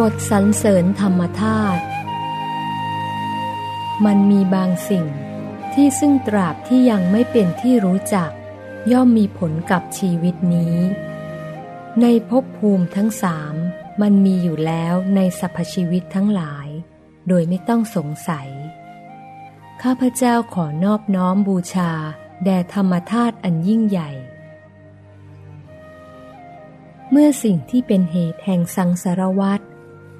บทสรรเสริญธรรมธาตุมันมีบางสิ่งที่ซึ่งตราบที่ยังไม่เป็นที่รู้จัก ย่อมมีผลกับชีวิตนี้ ในภพภูมิทั้งสามมันมีอยู่แล้วในสรรพชีวิตทั้งหลาย โดยไม่ต้องสงสัย ข้าพเจ้าขอนอบน้อมบูชา แด่ธรรมธาตุอันยิ่งใหญ่ เมื่อสิ่งที่เป็นเหตุแห่งสังสารวัต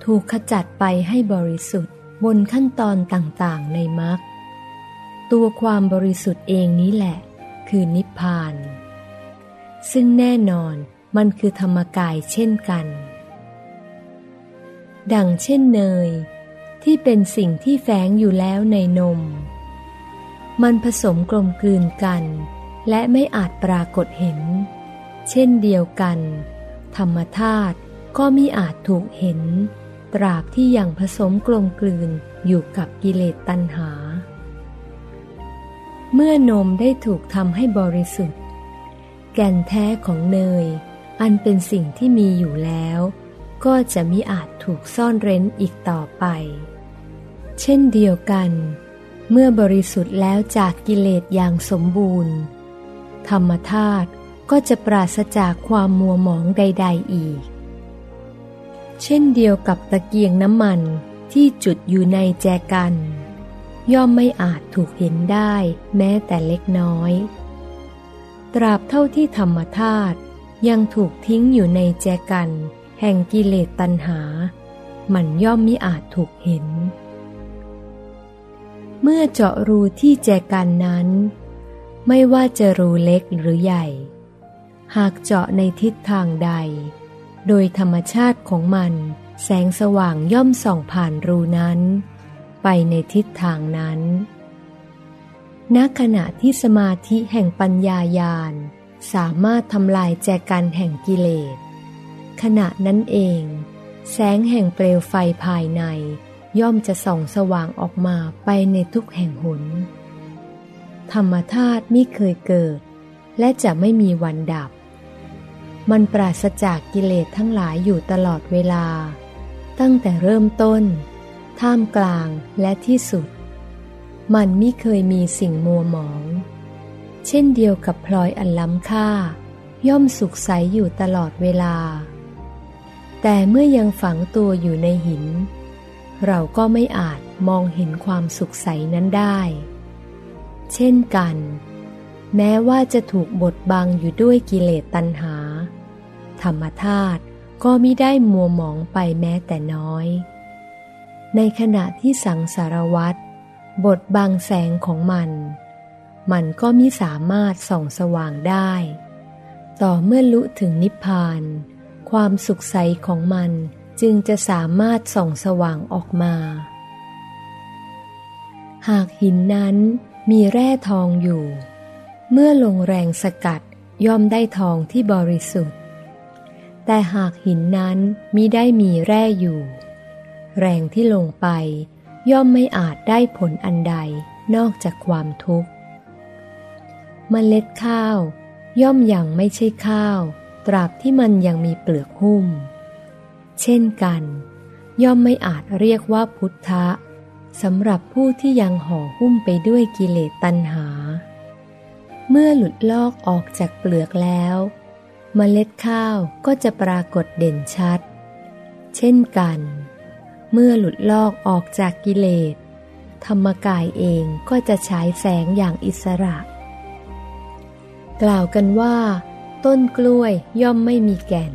ถูกขจัดไปให้บริสุทธิ์บนขั้นตอนต่างๆ ในมรรคตัวความบริสุทธิ์เองนี้แหละ คือนิพพาน ซึ่งแน่นอนมันคือธรรมกายเช่นกัน ดังเช่นเนย ที่เป็นสิ่งที่แฝงอยู่แล้วในนม มันผสมกลมกลืนกัน และไม่อาจปรากฏเห็น เช่นเดียวกัน ธรรมธาตุก็มิอาจถูกเห็น ตราบที่ยังผสมกลมกลืนอยู่กับกิเลสตัณหา เมื่อนมได้ถูกทำให้บริสุทธิ์ แก่นแท้ของเนย อันเป็นสิ่งที่มีอยู่แล้ว ก็จะมิอาจถูกซ่อนเร้นอีกต่อไป เช่นเดียวกัน เมื่อบริสุทธิ์แล้วจากกิเลสอย่างสมบูรณ์ ธรรมธาตุก็จะปราศจากความมัวหมองใด ๆอีก เช่นเดียวกับตะเกียงน้ำมันที่จุดอยู่ในแจกัน ย่อมไม่อาจถูกเห็นได้แม้แต่เล็กน้อย ตราบเท่าที่ธรรมธาตุยังถูกทิ้งอยู่ในแจกัน แห่งกิเลสตัณหา มันย่อมมิอาจถูกเห็น เมื่อเจาะรูที่แจกันนั้น ไม่ว่าจะรูเล็กหรือใหญ่ หากเจาะในทิศทางใด โดยธรรมชาติของมัน แสงสว่างย่อมส่องผ่านรูนั้น ไปในทิศทางนั้นณขณะที่สมาธิแห่งปัญญายาณสามารถทำลายแจกันแห่งกิเลส ขณะนั้นเอง แสงแห่งเปลวไฟภายใน ย่อมจะส่องสว่างออกมาไปในทุกแห่งหน ธรรมธาตุไม่เคยเกิด และจะไม่มีวันดับ มันปราศจากกิเลสทั้งหลายอยู่ตลอดเวลา ตั้งแต่เริ่มต้น ท่ามกลางและที่สุด มันไม่เคยมีสิ่งมัวหมอง เช่นเดียวกับพลอยอันล้ำค่า ย่อมสุขใสอยู่ตลอดเวลา แต่เมื่อยังฝังตัวอยู่ในหิน เราก็ไม่อาจมองเห็นความสุขใสนั้นได้ เช่นกัน แม้ว่าจะถูกบดบังอยู่ด้วยกิเลสตัณหา ธรรมธาตุก็มิได้มัวหมองไปแม้แต่น้อย ในขณะที่สังสารวัตรบทบางแสงของมัน มันก็มิสามารถส่องสว่างได้ ต่อเมื่อลุถึงนิพพาน ความสุขใสของมันจึงจะสามารถส่องสว่างออกมา หากหินนั้นมีแร่ทองอยู่ เมื่อลงแรงสกัดย่อมได้ทองที่บริสุทธิ์ แต่หากหินนั้นมิได้มีแร่อยู่ แรงที่ลงไปย่อมไม่อาจได้ผลอันใดนอกจากความทุกข์มเมล็ดข้าว ย่อมยังไม่ใช่ข้าว ตราบที่มันยังมีเปลือกหุ้ม เช่นกัน ย่อมไม่อาจเรียกว่าพุทธะสำหรับผู้ที่ยังห่อหุ้มไปด้วยกิเลสตัณหา เมื่อหลุดลอกออกจากเปลือกแล้ว เมล็ดข้าวก็จะปรากฏเด่นชัด เช่นกัน เมื่อหลุดลอกออกจากกิเลส ธรรมกายเองก็จะฉายแสงอย่างอิสระ กล่าวกันว่า ต้นกล้วยย่อมไม่มีแก่น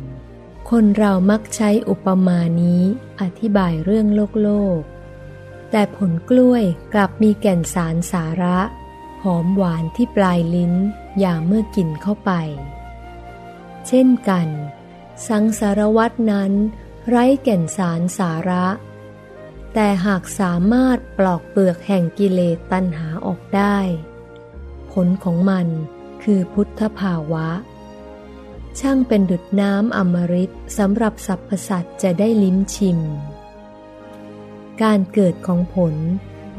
คนเรามักใช้อุปมานี้อธิบายเรื่องโลกโลก แต่ผลกล้วยกลับมีแก่นสารสาระ หอมหวานที่ปลายลิ้น อย่างเมื่อกินเข้าไป เช่นกัน สังสารวัตนั้น ไร้แก่นสารสาระ แต่หากสามารถปลอกเปลือกแห่งกิเลสตัณหาออกได้ ผลของมันคือพุทธภาวะ ช่างเป็นดุดน้ำอมฤตสำหรับสรรพสัตว์จะได้ลิ้มชิม การเกิดของผล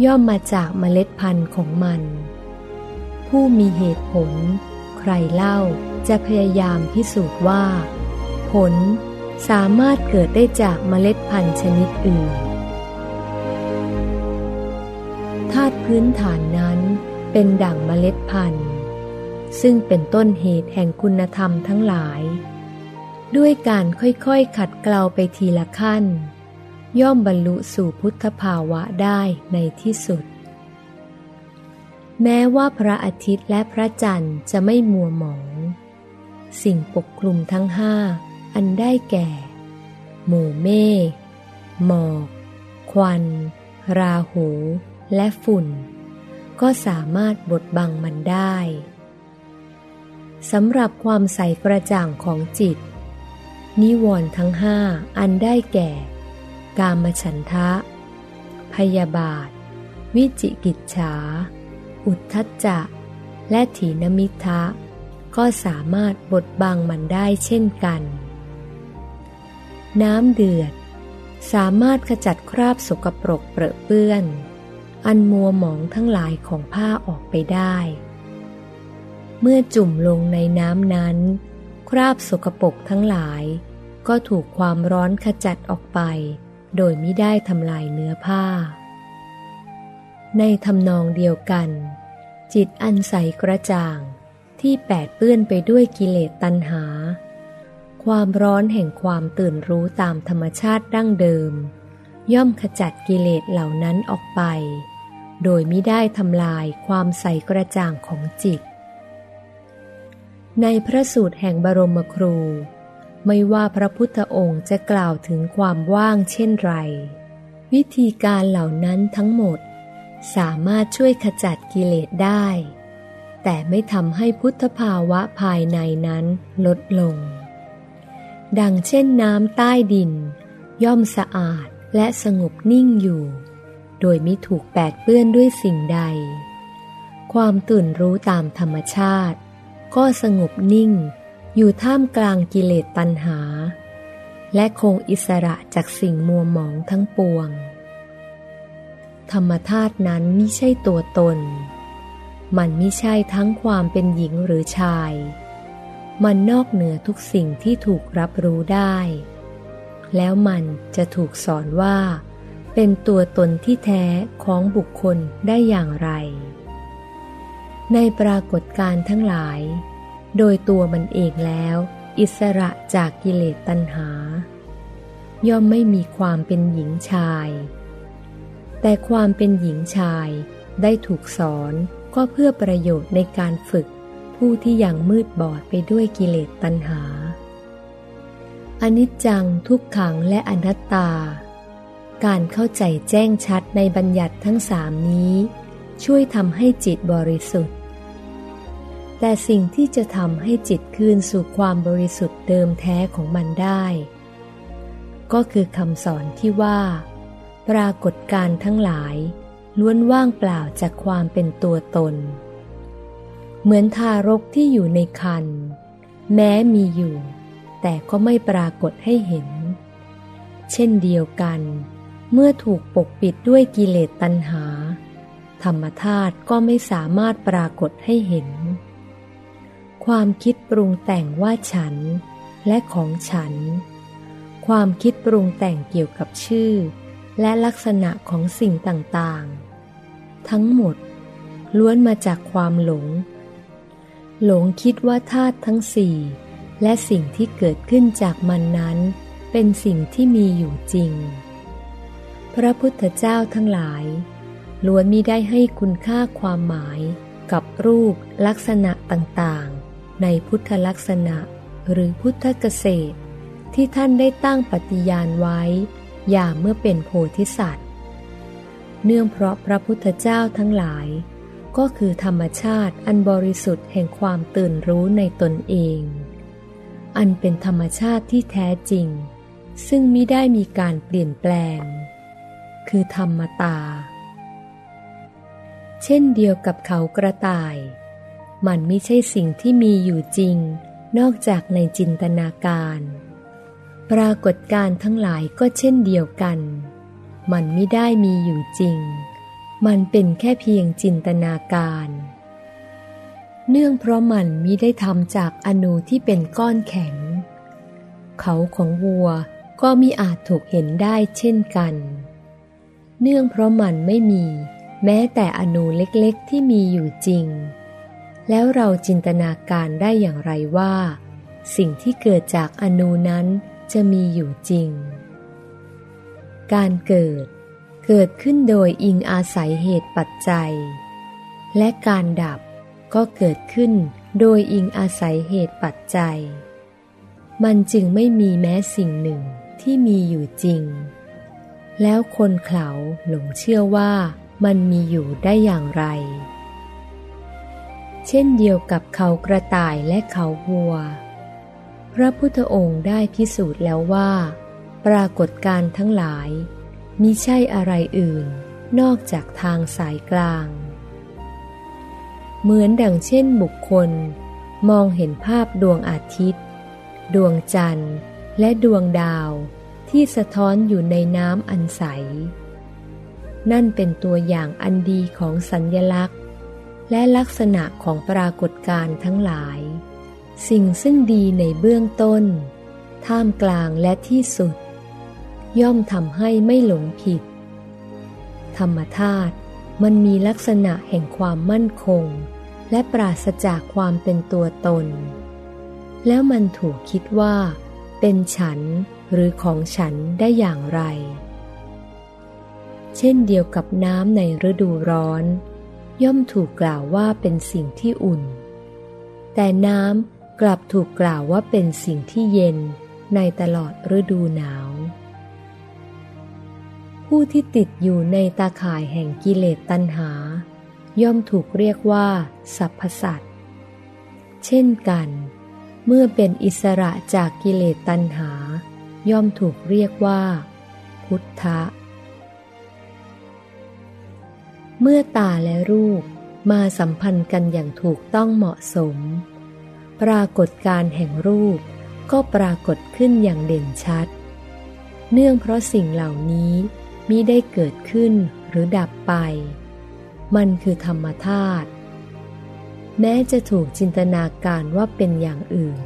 ย่อมมาจากเมล็ดพันธุ์ของมัน ผู้มีเหตุผล รเล่าจะพยายามพิสูจน์ว่า ผลสามารถเกิดได้จากเมล็ดพันธุ์ชนิดอื่นธาตุพื้นฐานนั้นเป็นดั่งเมล็ดพันธุ์ ซึ่งเป็นต้นเหตุแห่งคุณธรรมทั้งหลาย ด้วยการค่อยๆขัดเกลาไปทีละขั้น ย่อมบรรลุสู่พุทธภาวะได้ในที่สุด แม้ว่าพระอาทิตย์และพระจันทร์จะไม่มัวหมอง สิ่งปกคลุมทั้งห้า อันได้แก่ หมู่เมฆหมอก ควัน ราหู และฝุ่น ก็สามารถบดบังมันได้สำหรับความใสกระจ่างของจิต นิวรณ์ทั้งห้าอันได้แก่ กามฉันทะ พยาบาท วิจิกิจฉา อุทธัจจะ และถีนมิทะ ก็สามารถบดบังมันได้เช่นกัน น้ำเดือด สามารถขจัดคราบสกปรกเปรอะเปื้อน อันมัวหมองทั้งหลายของผ้าออกไปได้ เมื่อจุ่มลงในน้ำนั้น คราบสกปรกทั้งหลาย ก็ถูกความร้อนขจัดออกไป โดยไม่ได้ทำลายเนื้อผ้า ในทำนองเดียวกัน จิตอันใสกระจ่างที่แปดเปื้อนไปด้วยกิเลสตัณหา ความร้อนแห่งความตื่นรู้ตามธรรมชาติดั้งเดิม ย่อมขจัดกิเลสเหล่านั้นออกไป โดยไม่ได้ทำลายความใสกระจ่างของจิต ในพระสูตรแห่งบรมครู ไม่ว่าพระพุทธองค์จะกล่าวถึงความว่างเช่นไร วิธีการเหล่านั้นทั้งหมด สามารถช่วยขจัดกิเลสได้ แต่ไม่ทำให้พุทธภาวะภายในนั้นลดลง ดังเช่นน้ำใต้ดิน ย่อมสะอาดและสงบนิ่งอยู่ โดยไมิถูกแปดเปื้อนด้วยสิ่งใด ความตื่นรู้ตามธรรมชาติ ก็สงบนิ่ง อยู่ท่ามกลางกิเลสตัณหา และคงอิสระจากสิ่งมัวหมองทั้งปวง ธรรมธาตุนั้นไม่ใช่ตัวตน มันไม่ใช่ทั้งความเป็นหญิงหรือชาย มันนอกเหนือทุกสิ่งที่ถูกรับรู้ได้ แล้วมันจะถูกสอนว่า เป็นตัวตนที่แท้ของบุคคลได้อย่างไร ในปรากฏการทั้งหลาย โดยตัวมันเองแล้ว อิสระจากกิเลสตัณหา ย่อมไม่มีความเป็นหญิงชาย แต่ความเป็นหญิงชายได้ถูกสอนก็เพื่อประโยชน์ในการฝึก ผู้ที่ยังมืดบอดไปด้วยกิเลสตัณหา อนิจจังทุกขังและอนัตตา การเข้าใจแจ้งชัดในบัญญัติทั้งสามนี้ ช่วยทำให้จิตบริสุทธิ์ แต่สิ่งที่จะทำให้จิตคืนสู่ความบริสุทธิ์เดิมแท้ของมันได้ ก็คือคำสอนที่ว่า ปรากฏการทั้งหลาย ล้วนว่างเปล่าจากความเป็นตัวตน เหมือนทารกที่อยู่ในคันแม้มีอยู่ แต่ก็ไม่ปรากฏให้เห็น เช่นเดียวกัน เมื่อถูกปกปิดด้วยกิเลสตัณหา ธรรมธาตุก็ไม่สามารถปรากฏให้เห็น ความคิดปรุงแต่งว่าฉันและของฉัน ความคิดปรุงแต่งเกี่ยวกับชื่อ และลักษณะของสิ่งต่างๆ ทั้งหมด ล้วนมาจากความหลง หลงคิดว่าธาตุทั้งสี่และสิ่งที่เกิดขึ้นจากมันนั้น เป็นสิ่งที่มีอยู่จริง พระพุทธเจ้าทั้งหลาย ล้วนมิได้ให้คุณค่าความหมายกับรูปลักษณะต่างๆ ในพุทธลักษณะหรือพุทธเกษตร ที่ท่านได้ตั้งปฏิญาณไว้ ย่าเมื่อเป็นโพธิสัตว์ เนื่องเพราะพระพุทธเจ้าทั้งหลาย ก็คือธรรมชาติอันบริสุทธิ์แห่งความตื่นรู้ในตนเอง อันเป็นธรรมชาติที่แท้จริง ซึ่งมิได้มีการเปลี่ยนแปลง คือธรรมตา เช่นเดียวกับเขากระต่าย มันไม่ใช่สิ่งที่มีอยู่จริง นอกจากในจินตนาการ ปรากฏการทั้งหลายก็เช่นเดียวกัน มันไม่ได้มีอยู่จริง มันเป็นแค่เพียงจินตนาการ เนื่องเพราะมันมิได้ทำจากอนูที่เป็นก้อนแข็ง เขาของวัวก็มิอาจถูกเห็นได้เช่นกัน เนื่องเพราะมันไม่มีแม้แต่อนูเล็กๆที่มีอยู่จริง แล้วเราจินตนาการได้อย่างไรว่า สิ่งที่เกิดจากอนูนั้น จะมีอยู่จริง การเกิดเกิดขึ้นโดยอิงอาศัยเหตุปัจจัย และการดับก็เกิดขึ้นโดยอิงอาศัยเหตุปัจจัย มันจึงไม่มีแม้สิ่งหนึ่งที่มีอยู่จริง แล้วคนเขาหลงเชื่อว่ามันมีอยู่ได้อย่างไร เช่นเดียวกับเขากระต่ายและเขาวัว พระพุทธองค์ได้พิสูจน์แล้วว่า ปรากฏการทั้งหลายมิใช่อะไรอื่นนอกจากทางสายกลาง เหมือนดังเช่นบุคคล มองเห็นภาพดวงอาทิตย์ ดวงจันทร์และดวงดาวที่สะท้อนอยู่ในน้ำอันใส นั่นเป็นตัวอย่างอันดีของสัญญลักษณ์ และลักษณะของปรากฏการ์ทั้งหลาย สิ่งซึ่งดีในเบื้องต้น ท่ามกลางและที่สุด ย่อมทำให้ไม่หลงผิด ธรรมธาตุมันมีลักษณะแห่งความมั่นคง และปราศจากความเป็นตัวตน แล้วมันถูกคิดว่า เป็นฉันหรือของฉันได้อย่างไร เช่นเดียวกับน้ำในฤดูร้อน ย่อมถูกกล่าวว่าเป็นสิ่งที่อุ่น แต่น้ำ กลับถูกกล่าวว่าเป็นสิ่งที่เย็นในตลอดฤดูหนาว ผู้ที่ติดอยู่ในตาข่ายแห่งกิเลสตัณหา ย่อมถูกเรียกว่า สัพพสัตเช่นกัน เมื่อเป็นอิสระจากกิเลสตัณหา ย่อมถูกเรียกว่า พุทธะ เมื่อตาและรูปมาสัมพันธ์กันอย่างถูกต้องเหมาะสม ปรากฏการแห่งรูปก็ปรากฏขึ้นอย่างเด่นชัด เนื่องเพราะสิ่งเหล่านี้มิได้เกิดขึ้นหรือดับไป มันคือธรรมธาตุแม้จะถูกจินตนาการว่าเป็นอย่างอื่น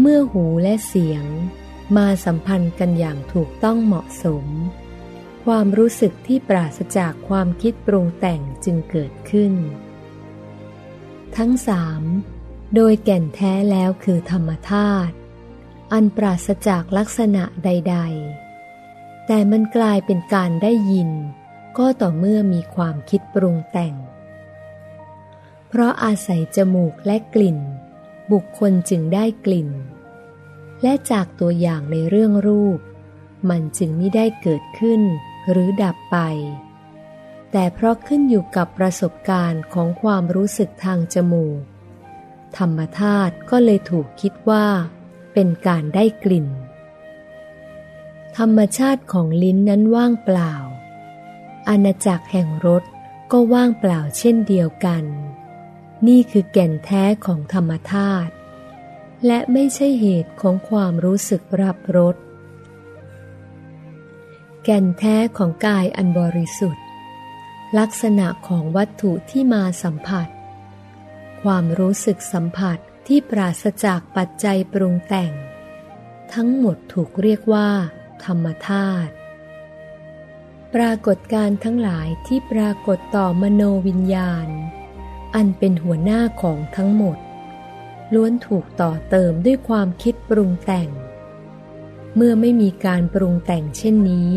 เมื่อหูและเสียงมาสัมพันธ์กันอย่างถูกต้องเหมาะสม ความรู้สึกที่ปราศจากความคิดปรุงแต่งจึงเกิดขึ้น ทั้งสามโดยแก่นแท้แล้วคือธรรมธาตุอันปราศจากลักษณะใด ๆ แต่มันกลายเป็นการได้ยิน ก็ต่อเมื่อมีความคิดปรุงแต่ง เพราะอาศัยจมูกและกลิ่น บุคคลจึงได้กลิ่น และจากตัวอย่างในเรื่องรูป มันจึงไม่ได้เกิดขึ้นหรือดับไป แต่เพราะขึ้นอยู่กับประสบการณ์ของความรู้สึกทางจมูก ธรรมธาตุก็เลยถูกคิดว่า เป็นการได้กลิ่น ธรรมชาติของลิ้นนั้นว่างเปล่า อาณาจักรแห่งรสก็ว่างเปล่าเช่นเดียวกัน นี่คือแก่นแท้ของธรรมธาตุและไม่ใช่เหตุของความรู้สึกรับรสแก่นแท้ของกายอันบริสุทธิ์ ลักษณะของวัตถุที่มาสัมผัส ความรู้สึกสัมผัสที่ปราศจากปัจจัยปรุงแต่ง ทั้งหมดถูกเรียกว่า ธรรมธาตุปรากฏการทั้งหลายที่ปรากฏต่อมโนวิญญาณ อันเป็นหัวหน้าของทั้งหมด ล้วนถูกต่อเติมด้วยความคิดปรุงแต่ง เมื่อไม่มีการปรุงแต่งเช่นนี้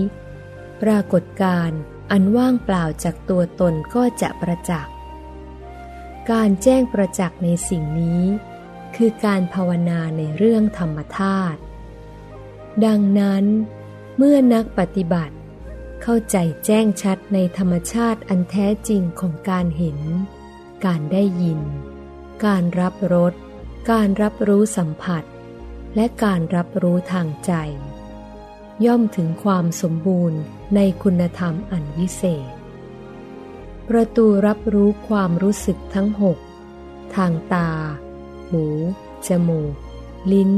ปรากฏการ อันว่างเปล่าจากตัวตนก็จะประจักษ์ การแจ้งประจักษ์ในสิ่งนี้ คือการภาวนาในเรื่องธรรมธาตุ ดังนั้น เมื่อนักปฏิบัติ เข้าใจแจ้งชัดในธรรมชาติอันแท้จริงของการเห็น การได้ยิน การรับรส การรับรู้สัมผัส และการรับรู้ทางใจ ย่อมถึงความสมบูรณ์ในคุณธรรมอันวิเศษ ประตูรับรู้ความรู้สึกทั้งหกทางตา หู จมูก ลิ้น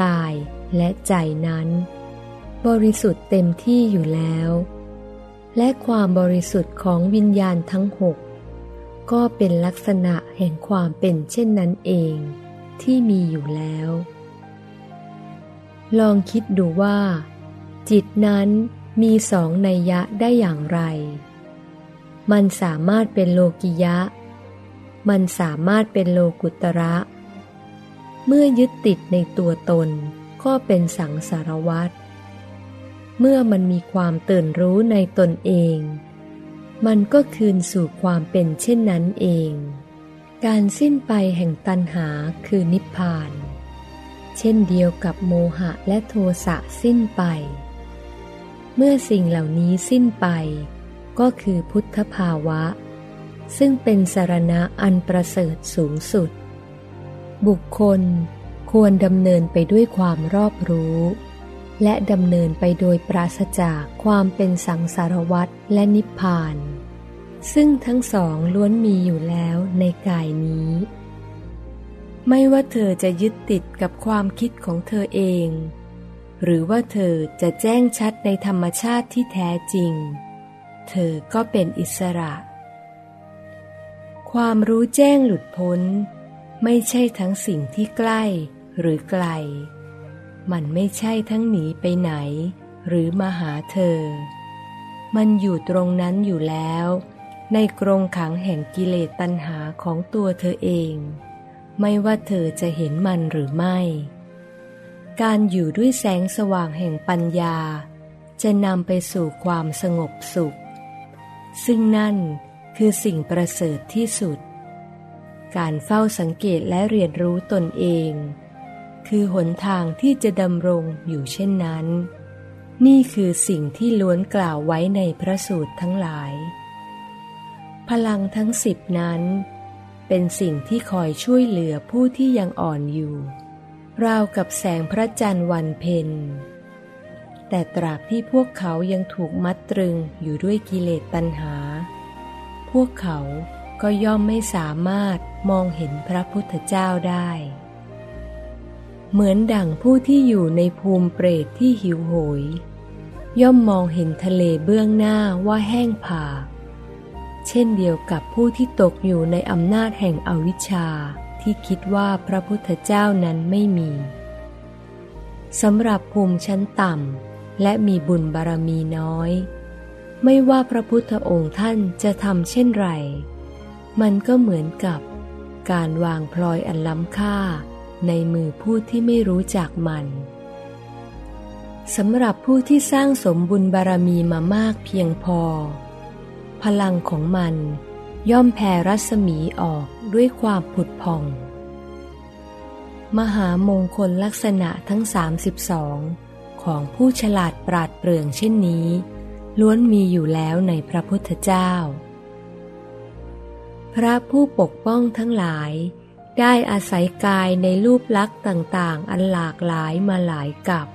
กาย และใจนั้น บริสุทธิ์เต็มที่อยู่แล้ว และความบริสุทธิ์ของวิญญาณทั้งหกก็เป็นลักษณะแห่งความเป็นเช่นนั้นเองที่มีอยู่แล้ว ลองคิดดูว่า จิตนั้นมีสองนัยยะได้อย่างไร มันสามารถเป็นโลกิยะ มันสามารถเป็นโลกุตระ เมื่อยึดติดในตัวตนก็เป็นสังสารวัตรเมื่อมันมีความตื่นรู้ในตนเอง มันก็คืนสู่ความเป็นเช่นนั้นเอง การสิ้นไปแห่งตัณหาคือนิพพาน เช่นเดียวกับโมหะและโทสะสิ้นไป มื่อสิ่งเหล่านี้สิ้นไป ก็คือพุทธภาวะ ซึ่งเป็นสารณะอันประเสริฐสูงสุด บุคคลควรดำเนินไปด้วยความรอบรู้ และดำเนินไปโดยปราศจากความเป็นสังสารวัตรและนิพพาน ซึ่งทั้งสองล้วนมีอยู่แล้วในกายนี้ ไม่ว่าเธอจะยึดติดกับความคิดของเธอเอง หรือว่าเธอจะแจ้งชัดในธรรมชาติที่แท้จริง เธอก็เป็นอิสระ ความรู้แจ้งหลุดพ้น ไม่ใช่ทั้งสิ่งที่ใกล้หรือไกล มันไม่ใช่ทั้งหนีไปไหน หรือมาหาเธอ มันอยู่ตรงนั้นอยู่แล้ว ในกรงขังแห่งกิเลสตัณหาของตัวเธอเอง ไม่ว่าเธอจะเห็นมันหรือไม่ การอยู่ด้วยแสงสว่างแห่งปัญญา จะนำไปสู่ความสงบสุข ซึ่งนั่นคือสิ่งประเสริฐที่สุด การเฝ้าสังเกตและเรียนรู้ตนเอง คือหนทางที่จะดำรงอยู่เช่นนั้น นี่คือสิ่งที่ล้วนกล่าวไว้ในพระสูตรทั้งหลาย พลังทั้งสิบนั้น เป็นสิ่งที่คอยช่วยเหลือผู้ที่ยังอ่อนอยู่ ราวกับแสงพระจันทร์วันเพ็ญ แต่ตราบที่พวกเขายังถูกมัดตรึงอยู่ด้วยกิเลสตัณหา พวกเขาก็ย่อมไม่สามารถมองเห็นพระพุทธเจ้าได้ เหมือนดั่งผู้ที่อยู่ในภูมิเปรตที่หิวโหย ย่อมมองเห็นทะเลเบื้องหน้าว่าแห้งผาก เช่นเดียวกับผู้ที่ตกอยู่ในอำนาจแห่งอวิชชา ที่คิดว่าพระพุทธเจ้านั้นไม่มีสำหรับภูมิชั้นต่ำและมีบุญบารมีน้อย ไม่ว่าพระพุทธองค์ท่านจะทำเช่นไร มันก็เหมือนกับการวางพลอยอันล้ำค่าในมือผู้ที่ไม่รู้จักมันสำหรับผู้ที่สร้างสมบุญบารมีมามากเพียงพอ พลังของมัน ย่อมแผ่รัศมีออกด้วยความผุดผ่อง มหามงคลลักษณะทั้ง 32 ของผู้ฉลาดปราดเปรื่องเช่นนี้ ล้วนมีอยู่แล้วในพระพุทธเจ้า พระผู้ปกป้องทั้งหลาย ได้อาศัยกายในรูปลักษณ์ต่างๆ อันหลากหลายมาหลายกับ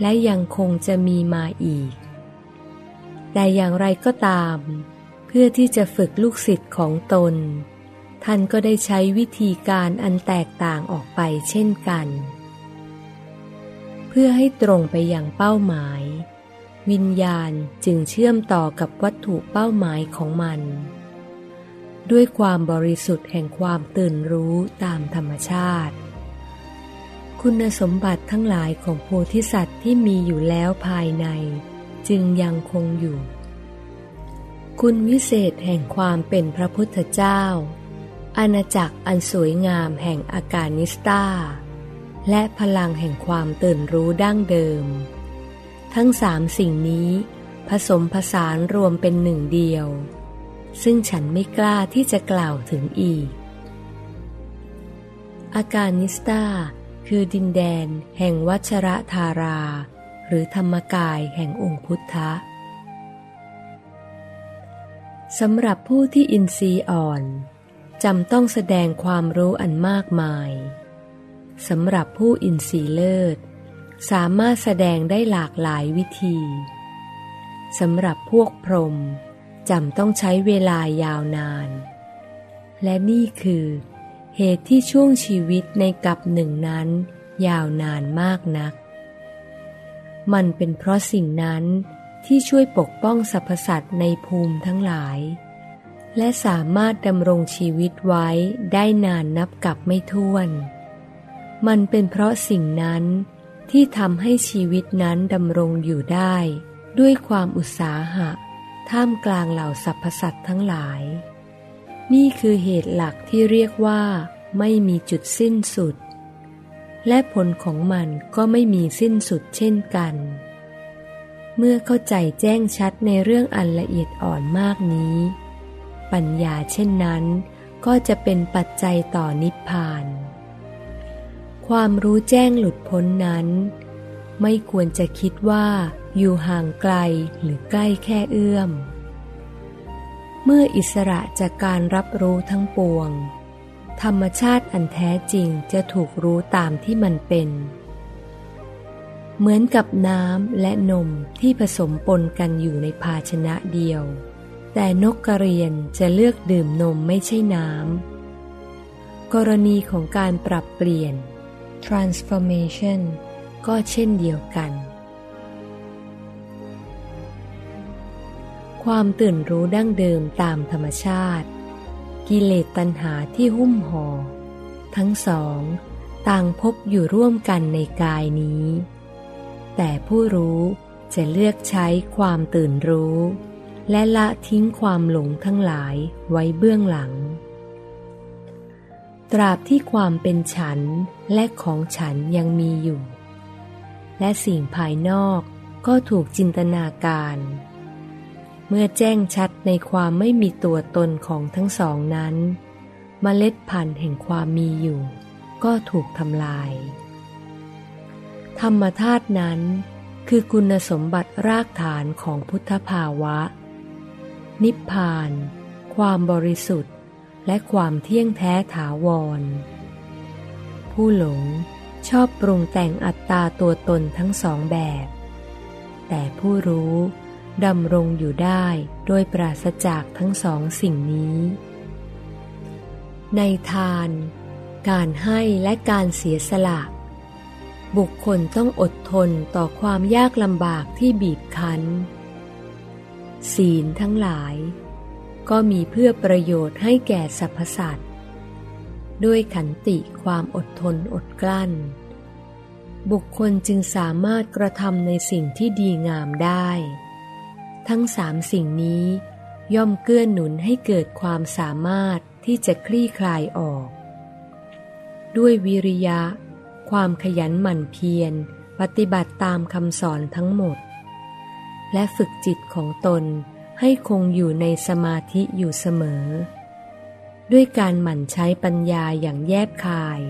และยังคงจะมีมาอีก แต่อย่างไรก็ตาม พื่อที่จะฝึกลูกศิษย์ของตน ท่านก็ได้ใช้วิธีการอันแตกต่างออกไปเช่นกัน เพื่อให้ตรงไปอย่างเป้าหมาย วิญญาณจึงเชื่อมต่อกับวัตถุเป้าหมายของมัน ด้วยความบริสุทธิ์แห่งความตื่นรู้ตามธรรมชาติ คุณสมบัติทั้งหลายของโพธิสัตว์ที่มีอยู่แล้วภายใน จึงยังคงอยู่ คุณวิเศษแห่งความเป็นพระพุทธเจ้า อาณาจักรอันสวยงามแห่งอากานิสตาและพลังแห่งความตื่นรู้ดั้งเดิม ทั้งสามสิ่งนี้ ผสมผสานรวมเป็นหนึ่งเดียว ซึ่งฉันไม่กล้าที่จะกล่าวถึงอีก อาการนิสตาคือดินแดนแห่งวัชระธารา หรือธรรมกายแห่งองค์พุทธะ สำหรับผู้ที่อินทรีย์อ่อนจำต้องแสดงความรู้อันมากมาย สำหรับผู้อินทรีย์เลิศ สามารถแสดงได้หลากหลายวิธี สำหรับพวกพรหมจำต้องใช้เวลายาวนาน และนี่คือเหตุที่ช่วงชีวิตในกับหนึ่งนั้น ยาวนานมากนัก มันเป็นเพราะสิ่งนั้น ที่ช่วยปกป้องสรรพสัตว์ในภูมิทั้งหลาย และสามารถดำรงชีวิตไว้ได้นานนับกับไม่ถ้วน มันเป็นเพราะสิ่งนั้นที่ทำให้ชีวิตนั้นดำรงอยู่ได้ ด้วยความอุตสาหะ ท่ามกลางเหล่าสรรพสัตว์ทั้งหลาย นี่คือเหตุหลักที่เรียกว่า ไม่มีจุดสิ้นสุด และผลของมันก็ไม่มีสิ้นสุดเช่นกัน เมื่อเข้าใจแจ้งชัดในเรื่องอันละเอียดอ่อนมากนี้ ปัญญาเช่นนั้นก็จะเป็นปัจจัยต่อนิพพาน ความรู้แจ้งหลุดพ้นนั้น ไม่ควรจะคิดว่าอยู่ห่างไกลหรือใกล้แค่เอื้อม เมื่ออิสระจากการรับรู้ทั้งปวง ธรรมชาติอันแท้จริงจะถูกรู้ตามที่มันเป็น เหมือนกับน้ำและนมที่ผสมปนกันอยู่ในภาชนะเดียว แต่นกกระเรียนจะเลือกดื่มนมไม่ใช่น้ำ กรณีของการปรับเปลี่ยน transformation ก็เช่นเดียวกัน ความตื่นรู้ดั้งเดิมตามธรรมชาติ กิเลสตัณหาที่หุ้มห่อทั้งสอง ต่างพบอยู่ร่วมกันในกายนี้ แต่ผู้รู้จะเลือกใช้ความตื่นรู้ และละทิ้งความหลงทั้งหลายไว้เบื้องหลัง ตราบที่ความเป็นฉันและของฉันยังมีอยู่ และสิ่งภายนอกก็ถูกจินตนาการ เมื่อแจ้งชัดในความไม่มีตัวตนของทั้งสองนั้นมเมล็ดพันธุ์แห่งความมีอยู่ ก็ถูกทำลาย ธรรมธาตุนั้น คือคุณสมบัติรากฐานของพุทธภาวะ นิพพาน ความบริสุทธิ์ และความเที่ยงแท้ถาวร ผู้หลงชอบปรุงแต่งอัตตาตัวตนทั้งสองแบบ แต่ผู้รู้ดำรงอยู่ได้โดยปราศจากทั้งสองสิ่งนี้ ในทาน การให้และการเสียสละ บุคคลต้องอดทนต่อความยากลำบากที่บีบคั้น ศีลทั้งหลาย ก็มีเพื่อประโยชน์ให้แก่สรรพสัตว์ด้วยขันติความอดทนอดกลั้น บุคคลจึงสามารถกระทำในสิ่งที่ดีงามได้ ทั้งสามสิ่งนี้ย่อมเกื้อหนุนให้เกิดความสามารถที่จะคลี่คลายออก ด้วยวิริยะ ความขยันหมั่นเพียร ปฏิบัติตามคำสอนทั้งหมด และฝึกจิตของตนให้คงอยู่ในสมาธิอยู่เสมอ ด้วยการหมั่นใช้ปัญญาอย่างแยบคาย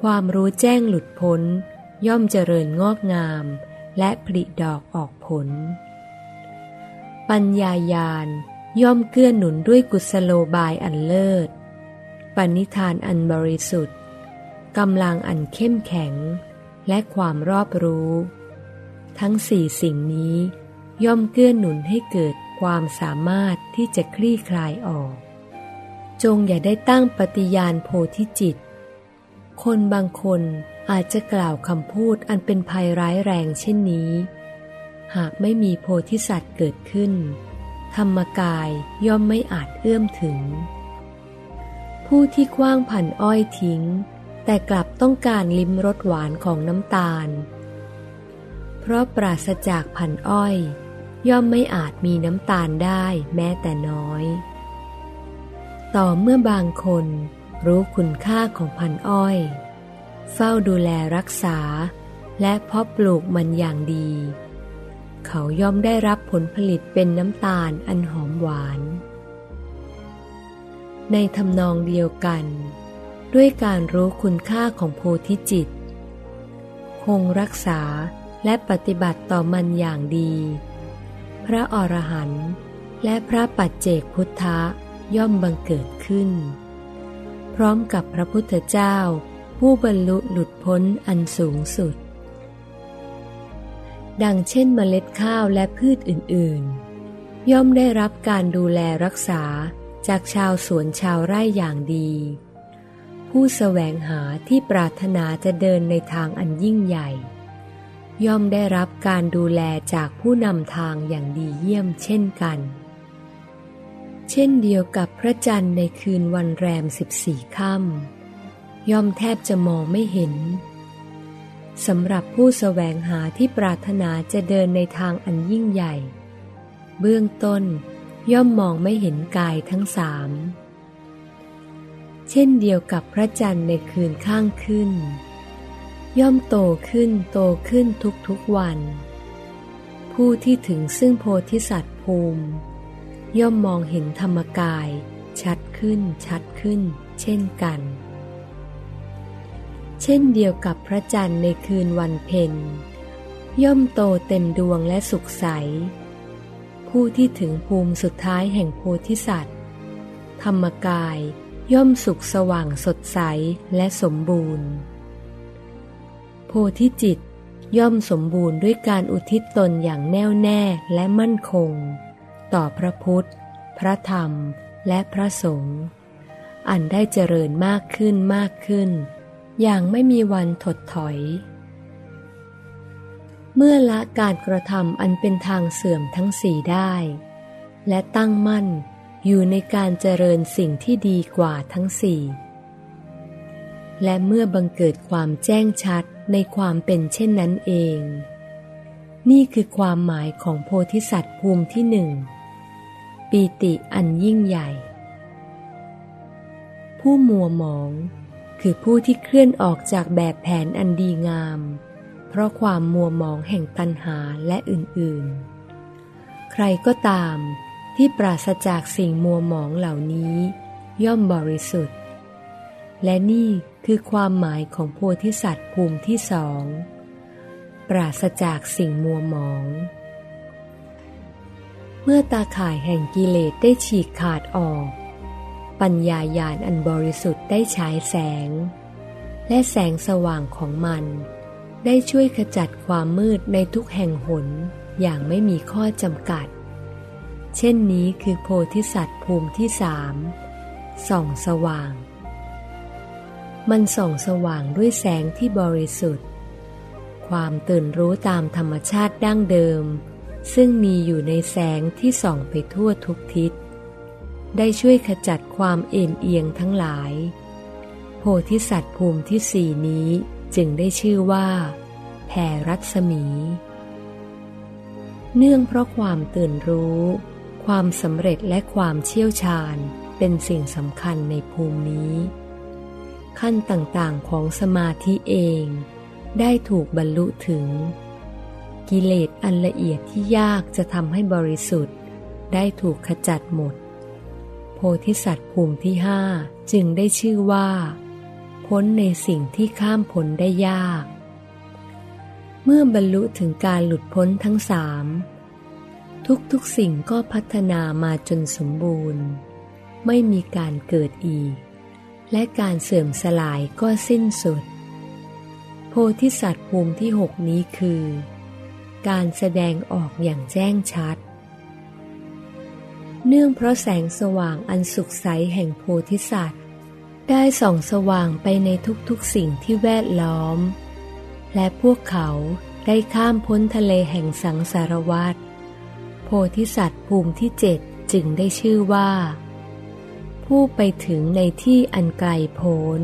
ความรู้แจ้งหลุดพ้น ย่อมเจริญงอกงาม และผลิดอกออกผล ปัญญายานย่อมเกื้อหนุนด้วยกุศโลบายอันเลิศ ปณิธานอันบริสุทธิ์ กำลังอันเข้มแข็ง และความรอบรู้ ทั้งสี่สิ่งนี้ย่อมเกื้อหนุนให้เกิดความสามารถที่จะคลี่คลายออก จงอย่าได้ตั้งปฏิญาณโพธิจิต คนบางคนอาจจะกล่าวคำพูดอันเป็นภัยร้ายแรงเช่นนี้ หากไม่มีโพธิสัตว์เกิดขึ้น ธรรมกายย่อมไม่อาจเอื้อมถึง ผู้ที่คว้างผันอ้อยทิ้ง แต่กลับต้องการลิ้มรสหวานของน้ำตาล เพราะปราศจากผันอ้อย ย่อมไม่อาจมีน้ำตาลได้แม้แต่น้อย ต่อเมื่อบางคนรู้คุณค่าของพันอ้อย เฝ้าดูแลรักษา และเพาะปลูกมันอย่างดี เขาย่อมได้รับผลผลิตเป็นน้ำตาลอันหอมหวาน ในทำนองเดียวกัน ด้วยการรู้คุณค่าของโพธิจิต คงรักษาและปฏิบัติต่อมันอย่างดี พระอรหันต์และพระปัจเจกพุทธะย่อมบังเกิดขึ้น พร้อมกับพระพุทธเจ้า ผู้บรรลุหลุดพ้นอันสูงสุด ดังเช่นเมล็ดข้าวและพืชอื่นๆ ย่อมได้รับการดูแลรักษาจากชาวสวนชาวไร่อย่างดี ผู้สแสวงหาที่ปรารถนาจะเดินในทางอันยิ่งใหญ่ ย่อมได้รับการดูแลจากผู้นำทางอย่างดีเยี่ยมเช่นกัน เช่นเดียวกับพระจันทร์ในคืนวันแรมสิบสี่ค่ำย่อมแทบจะมองไม่เห็นสำหรับผู้แสวงหาที่ปรารถนาจะเดินในทางอันยิ่งใหญ่ เบื้องต้นย่อมมองไม่เห็นกายทั้งสาม เช่นเดียวกับพระจันทร์ในคืนข้างขึ้น ย่อมโตขึ้นโตขึ้นทุกๆวัน ผู้ที่ถึงซึ่งโพธิสัตว์ภูมิ ย่อมมองเห็นธรรมกาย ชัดขึ้นชัดขึ้น เช่นกัน เช่นเดียวกับพระจันทร์ในคืนวันเพ็ญย่อมโตเต็มดวงและสุขใส ผู้ที่ถึงภูมิสุดท้ายแห่งโพธิสัตว์ ธรรมกาย ย่อมสุขสว่างสดใสและสมบูรณ์ โพธิจิตย่อมสมบูรณ์ด้วยการอุทิศตนอย่างแน่วแน่และมั่นคง ต่อพระพุทธ พระธรรม และพระสงฆ์ อันได้เจริญมากขึ้นมากขึ้น อย่างไม่มีวันถดถอย เมื่อละการกระทำอันเป็นทางเสื่อมทั้งสี่ได้ และตั้งมั่น อยู่ในการเจริญสิ่งที่ดีกว่าทั้งสี่ และเมื่อบังเกิดความแจ้งชัดในความเป็นเช่นนั้นเอง นี่คือความหมายของโพธิสัตว์ภูมิที่หนึ่ง ปีติอันยิ่งใหญ่ ผู้มัวหมองคือผู้ที่เคลื่อนออกจากแบบแผนอันดีงาม เพราะความมัวมองแห่งตัณหาและอื่นๆ ใครก็ตาม ที่ปราศจากสิ่งมัวหมองเหล่านี้ ย่อมบริสุทธิ์ และนี่คือความหมายของโพธิสัตว์ภูมิที่สอง ปราศจากสิ่งมัวหมอง เมื่อตาข่ายแห่งกิเลสได้ฉีกขาดออก ปัญญาญาณอันบริสุทธิ์ได้ฉายแสง และแสงสว่างของมัน ได้ช่วยขจัดความมืดในทุกแห่งหนอย่างไม่มีข้อจำกัด เช่นนี้คือโพธิสัตว์ภูมิที่สามส่องสว่าง มันส่องสว่างด้วยแสงที่บริสุทธิ์ ความตื่นรู้ตามธรรมชาติดั้งเดิม ซึ่งมีอยู่ในแสงที่ส่องไปทั่วทุกทิศ ได้ช่วยขจัดความเอ็นเอียงทั้งหลาย โพธิสัตว์ภูมิที่สี่นี้จึงได้ชื่อว่าแผ่รัศมี เนื่องเพราะความตื่นรู้ ความสำเร็จและความเชี่ยวชาญเป็นสิ่งสำคัญในภูมินี้ ขั้นต่างๆของสมาธิเอง ได้ถูกบรรลุถึง กิเลสอันละเอียดที่ยากจะทำให้บริสุทธิ์ ได้ถูกขจัดหมด โพธิสัตว์ภูมิที่ห้าจึงได้ชื่อว่า พ้นในสิ่งที่ข้ามพ้นได้ยาก เมื่อบรรลุถึงการหลุดพ้นทั้งสาม ทุกๆสิ่งก็พัฒนามาจนสมบูรณ์ ไม่มีการเกิดอีก และการเสื่อมสลายก็สิ้นสุด โพธิสัตว์ภูมิที่หกนี้คือ การแสดงออกอย่างแจ้งชัด เนื่องเพราะแสงสว่างอันสุขใสแห่งโพธิสัตว์ ได้ส่องสว่างไปในทุกๆสิ่งที่แวดล้อม และพวกเขาได้ข้ามพ้นทะเลแห่งสังสารวัฏ โพธิสัตว์ภูมิที่เจ็ดจึงได้ชื่อว่า ผู้ไปถึงในที่อันไกลโพ้น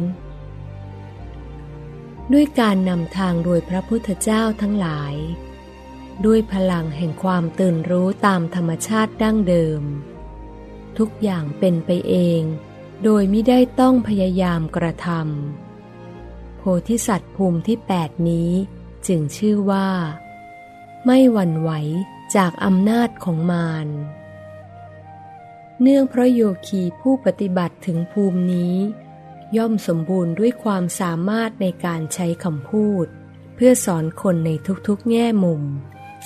ด้วยการนำทางโดยพระพุทธเจ้าทั้งหลาย ด้วยพลังแห่งความตื่นรู้ตามธรรมชาติดั้งเดิม ทุกอย่างเป็นไปเอง โดยไม่ได้ต้องพยายามกระทำโพธิสัตว์ภูมิที่แปดนี้จึงชื่อว่า ไม่หวั่นไหว จากอำนาจของมารเนื่องเพราะโยคีผู้ปฏิบัติถึงภูมินี้ ย่อมสมบูรณ์ด้วยความสามารถในการใช้คำพูด เพื่อสอนคนในทุกๆแง่มุม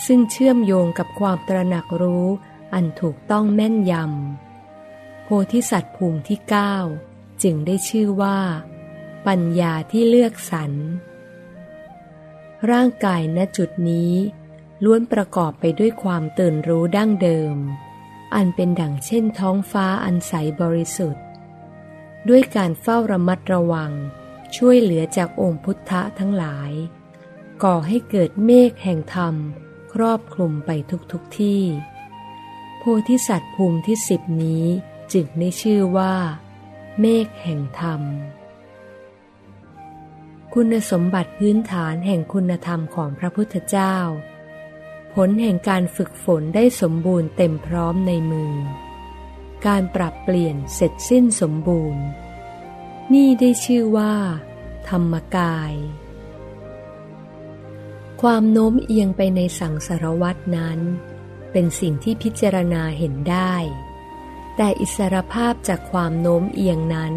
ซึ่งเชื่อมโยงกับความตระหนักรู้อันถูกต้องแม่นยำ โพธิสัตว์ภูมิที่เก้าจึงได้ชื่อว่า ปัญญาที่เลือกสรรร่างกายณจุดนี้ ล้วนประกอบไปด้วยความตื่นรู้ดั้งเดิม อันเป็นดั่งเช่นท้องฟ้าอันใสบริสุทธิ์ ด้วยการเฝ้าระมัดระวัง ช่วยเหลือจากองค์พุทธะทั้งหลาย ก่อให้เกิดเมฆแห่งธรรม ครอบคลุมไปทุกๆทที่ โพธิสัตว์ภูมิที่สิบนี้จึงได้ชื่อว่า เมฆแห่งธรรม คุณสมบัติพื้นฐานแห่งคุณธรรมของพระพุทธเจ้า ผลแห่งการฝึกฝนได้สมบูรณ์เต็มพร้อมในมือ การปรับเปลี่ยนเสร็จสิ้นสมบูรณ์ นี่ได้ชื่อว่า ธรรมกาย ความโน้มเอียงไปในสังสารวัตนั้น เป็นสิ่งที่พิจารณาเห็นได้ แต่อิสรภาพจากความโน้มเอียงนั้น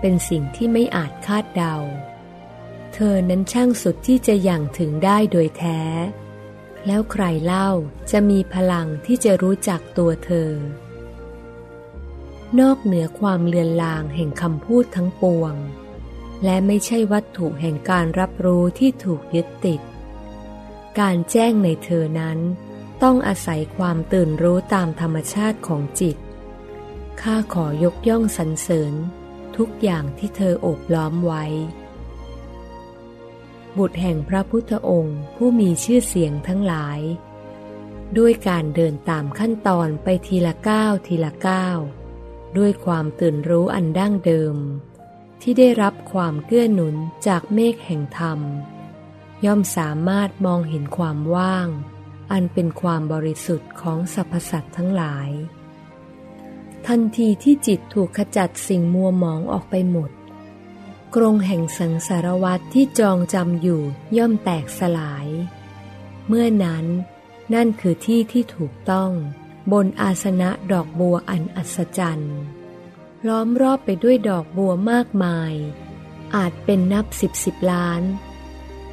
เป็นสิ่งที่ไม่อาจคาดเดา เธอนั้นช่างสุดที่จะอย่างถึงได้โดยแท้ แล้วใครเล่าจะมีพลังที่จะรู้จักตัวเธอ นอกเหนือความเลือนลางแห่งคำพูดทั้งปวง และไม่ใช่วัตถุแห่งการรับรู้ที่ถูกยึดติด การแจ้งในเธอนั้นต้องอาศัยความตื่นรู้ตามธรรมชาติของจิต ข้าขอยกย่องสรรเสริญ ทุกอย่างที่เธอโอบล้อมไว้ บุตรแห่งพระพุทธองค์ผู้มีชื่อเสียงทั้งหลาย ด้วยการเดินตามขั้นตอนไปทีละก้าวทีละก้าวด้วยความตื่นรู้อันดั้งเดิม ที่ได้รับความเกื้อหนุนจากเมฆแห่งธรรม ย่อมสามารถมองเห็นความว่าง อันเป็นความบริสุทธิ์ของสรรพสัตว์ทั้งหลาย ทันทีที่จิตถูกขจัดสิ่งมัวหมองออกไปหมด กรงแห่งสังสารวัตที่จองจำอยู่ย่อมแตกสลาย เมื่อนั้น นั่นคือที่ที่ถูกต้อง บนอาสนะดอกบัวอันอัศจรรย์ ล้อมรอบไปด้วยดอกบัวมากมาย อาจเป็นนับสิบสิบล้าน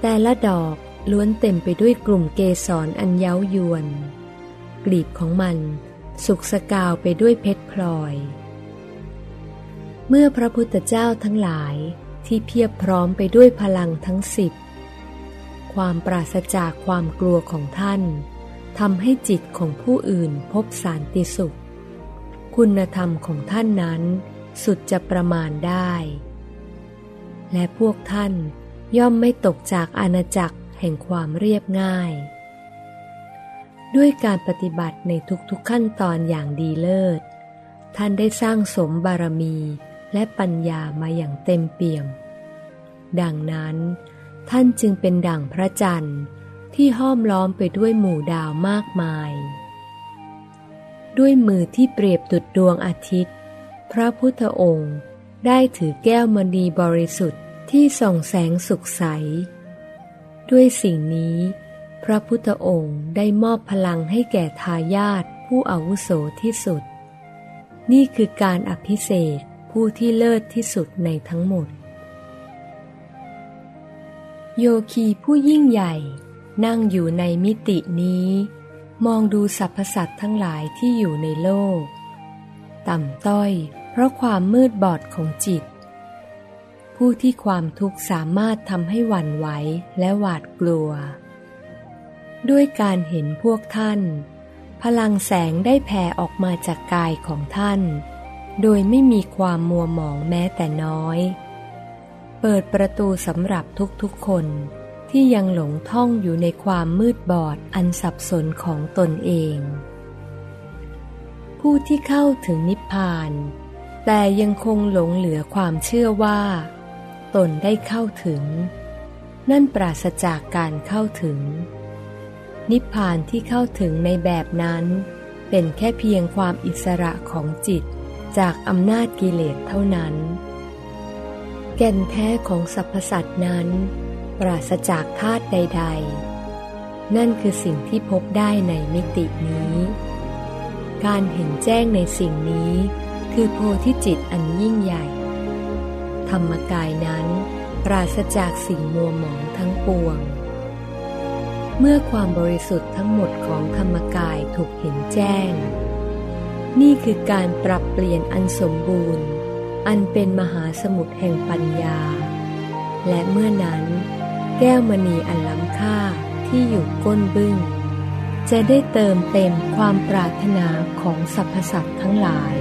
แต่ละดอกล้วนเต็มไปด้วยกลุ่มเกสรอันเย้ายวน กลีบของมันสุกสกาวไปด้วยเพชรพลอย เมื่อพระพุทธเจ้าทั้งหลาย ที่เพียบพร้อมไปด้วยพลังทั้งสิบ ความปราศจากความกลัวของท่านทำให้จิตของผู้อื่นพบสารติสุข คุณธรรมของท่านนั้นสุดจะประมาณได้ และพวกท่านย่อมไม่ตกจากอาณาจักรแห่งความเรียบง่าย ด้วยการปฏิบัติในทุกๆขั้นตอนอย่างดีเลิศ ท่านได้สร้างสมบารมี และปัญญามาอย่างเต็มเปี่ยม ดังนั้นท่านจึงเป็นดั่งพระจันทร์ที่ห้อมล้อมไปด้วยหมู่ดาวมากมาย ด้วยมือที่เปรียบดุดดวงอาทิตย์ พระพุทธองค์ได้ถือแก้วมณีบริสุทธิ์ที่ส่องแสงสุขใส ด้วยสิ่งนี้ พระพุทธองค์ได้มอบพลังให้แก่ทายาทผู้อาวุโสที่สุด นี่คือการอภิเษก ผู้ที่เลิศที่สุดในทั้งหมด โยคีผู้ยิ่งใหญ่นั่งอยู่ในมิตินี้ มองดูสรรพสัตว์ทั้งหลายที่อยู่ในโลก ต่ำต้อยเพราะความมืดบอดของจิต ผู้ที่ความทุกข์สามารถทำให้หวั่นไหวและหวาดกลัว ด้วยการเห็นพวกท่าน พลังแสงได้แผ่ออกมาจากกายของท่าน โดยไม่มีความมัวหมองแม้แต่น้อย เปิดประตูสำหรับทุกๆคนที่ยังหลงท่องอยู่ในความมืดบอดอันสับสนของตนเอง ผู้ที่เข้าถึงนิพพาน แต่ยังคงหลงเหลือความเชื่อว่า ตนได้เข้าถึง นั่นปราศจากการเข้าถึง นิพพานที่เข้าถึงในแบบนั้น เป็นแค่เพียงความอิสระของจิต จากอำนาจกิเลสเท่านั้น แก่นแท้ของสรรพสัตว์นั้น ปราศจากธาตุใด ๆ นั่นคือสิ่งที่พบได้ในมิตินี้ การเห็นแจ้งในสิ่งนี้คือโพธิจิตอันยิ่งใหญ่ ธรรมกายนั้น ปราศจากสิ่งมัวหมองทั้งปวง เมื่อความบริสุทธิ์ทั้งหมดของธรรมกายถูกเห็นแจ้ง นี่คือการปรับเปลี่ยนอันสมบูรณ์ อันเป็นมหาสมุทรแห่งปัญญา และเมื่อนั้น แก้วมณีอันล้ำค่าที่อยู่ก้นบึ้ง จะได้เติมเต็มความปรารถนาของสรรพสัตว์ทั้งหลาย